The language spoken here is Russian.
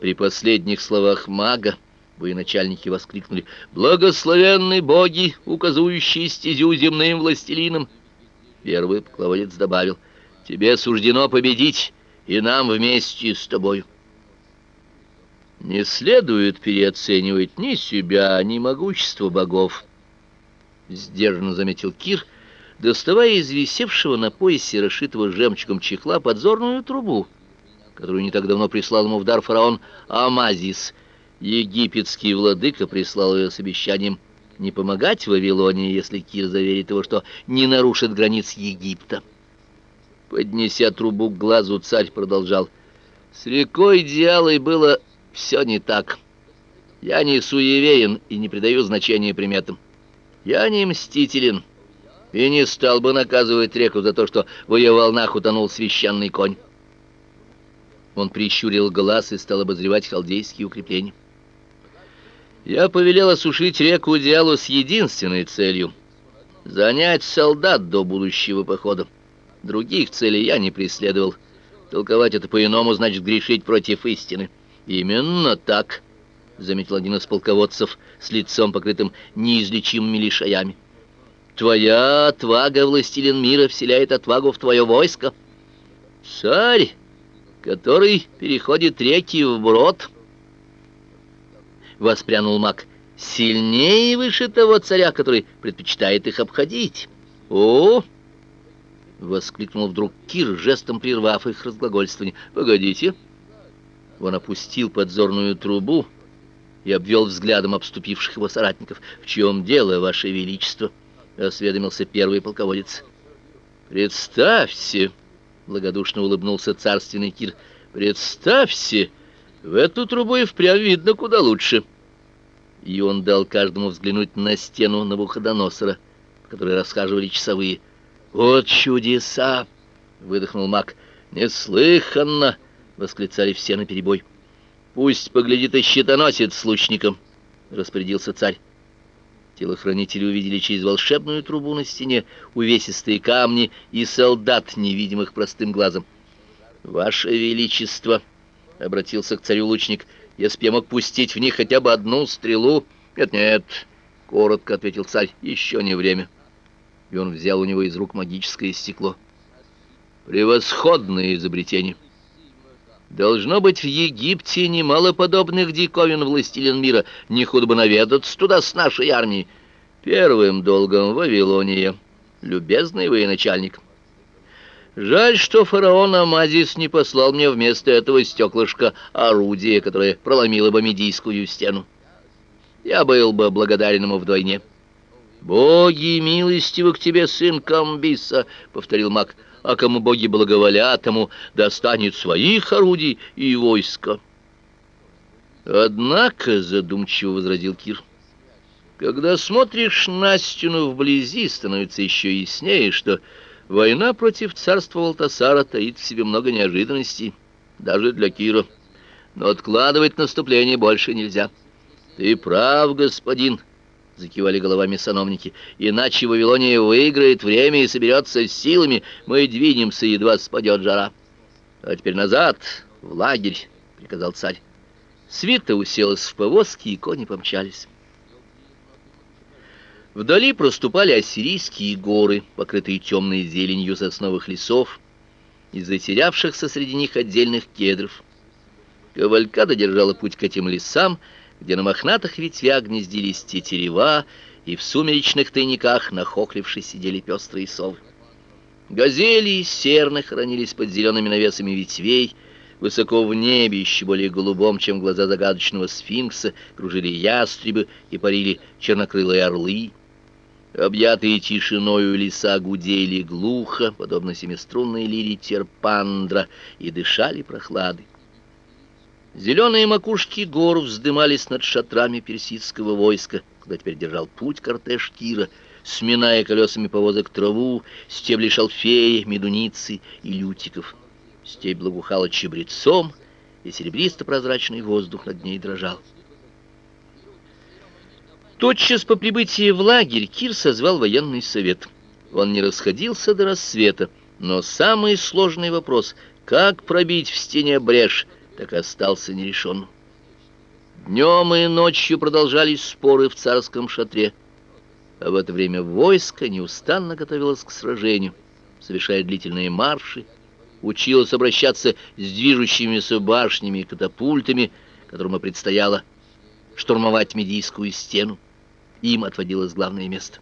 При последних словах мага военачальники воскликнули «Благословенны боги, указующие стезю земным властелинам!» Первый полководец добавил «Тебе суждено победить, и нам вместе с тобою». Не следует переоценивать ни себя, ни могущество богов, сдержанно заметил Кир, доставая из висевшего на поясе расшитого жемчугом чехла подзорную трубу которую не так давно прислал ему в дар фараон Амазис. Египетский владыка прислал ее с обещанием не помогать Вавилонии, если Кир заверит его, что не нарушит границ Египта. Поднеся трубу к глазу, царь продолжал. «С рекой Диалой было все не так. Я не суеверен и не придаю значения приметам. Я не мстителен и не стал бы наказывать реку за то, что в ее волнах утонул священный конь. Он прищурил глаз и стал обозревать халдейские укрепления. Я повелел осушить реку Диалу с единственной целью — занять солдат до будущего похода. Других целей я не преследовал. Толковать это по-иному значит грешить против истины. Именно так, — заметил один из полководцев с лицом, покрытым неизлечимыми лишаями. Твоя отвага, властелин мира, вселяет отвагу в твое войско. Царь который переходит реки вброд. Воспрянул маг. Сильнее и выше того царя, который предпочитает их обходить. О! Воскликнул вдруг Кир, жестом прервав их разглагольствование. Погодите. Он опустил подзорную трубу и обвел взглядом обступивших его соратников. «В чем дело, Ваше Величество?» — осведомился первый полководец. «Представьте!» Благодушно улыбнулся царственный Кир. Представьте, в эту трубу и впрямь видно куда лучше. И он дал каждому взглянуть на стену Навуходоносора, по которой расхаживали часовые. Вот чудеса, выдохнул маг. Неслыханно, восклицали все наперебой. Пусть поглядит и щитоносец с лучником, распорядился царь. Телохранители увидели через волшебную трубу на стене увесистые камни и солдат, невидимых простым глазом. «Ваше Величество!» — обратился к царю лучник. «Если б я мог пустить в них хотя бы одну стрелу...» «Нет-нет», — коротко ответил царь, — «еще не время». И он взял у него из рук магическое стекло. «Превосходное изобретение!» Должно быть, в Египте немало подобных диковин властелин мира. Не худо бы наведаться туда с нашей армией. Первым долгом Вавилония, любезный военачальник. Жаль, что фараон Амазис не послал мне вместо этого стеклышка орудие, которое проломило бы Медийскую стену. Я был бы благодарен ему вдвойне. «Боги милостивы к тебе, сын Камбиса», — повторил маг, — а кому боги благоволят, тому достанет своих орудий и войска. Однако, задумчиво возразил Кир, когда смотришь на стену вблизи, становится еще яснее, что война против царства Валтасара таит в себе много неожиданностей, даже для Кира. Но откладывать наступление больше нельзя. Ты прав, господин, закивали головами сановники. Иначе Вавилония выиграет время и соберется с силами, мы двинемся, едва спадет жара. А теперь назад, в лагерь, приказал царь. Свита уселась в повозки, и кони помчались. Вдали проступали ассирийские горы, покрытые темной зеленью сосновых лесов и затерявшихся среди них отдельных кедров. Кавалькада держала путь к этим лесам, где на мохнатых ветвях гнездились тетерева, и в сумеречных тайниках нахохлившись сидели пестрые совы. Газели и серны хранились под зелеными навесами ветвей, высоко в небе, еще более голубом, чем глаза загадочного сфинкса, кружили ястребы и парили чернокрылые орлы. Объятые тишиною леса гудели глухо, подобно семиструнной лире терпандра, и дышали прохладой. Зеленые макушки гор вздымались над шатрами персидского войска, куда теперь держал путь кортеж Кира, сминая колесами повозок траву, стебли шалфея, медуницы и лютиков. Степь благоухала чебрецом, и серебристо-прозрачный воздух над ней дрожал. Тотчас по прибытии в лагерь Кир созвал военный совет. Он не расходился до рассвета, но самый сложный вопрос — как пробить в стене брешь — так и остался нерешенным. Днем и ночью продолжались споры в царском шатре, а в это время войско неустанно готовилось к сражению, совершая длительные марши, училось обращаться с движущимися башнями и катапультами, которым и предстояло штурмовать Медийскую стену. Им отводилось главное место.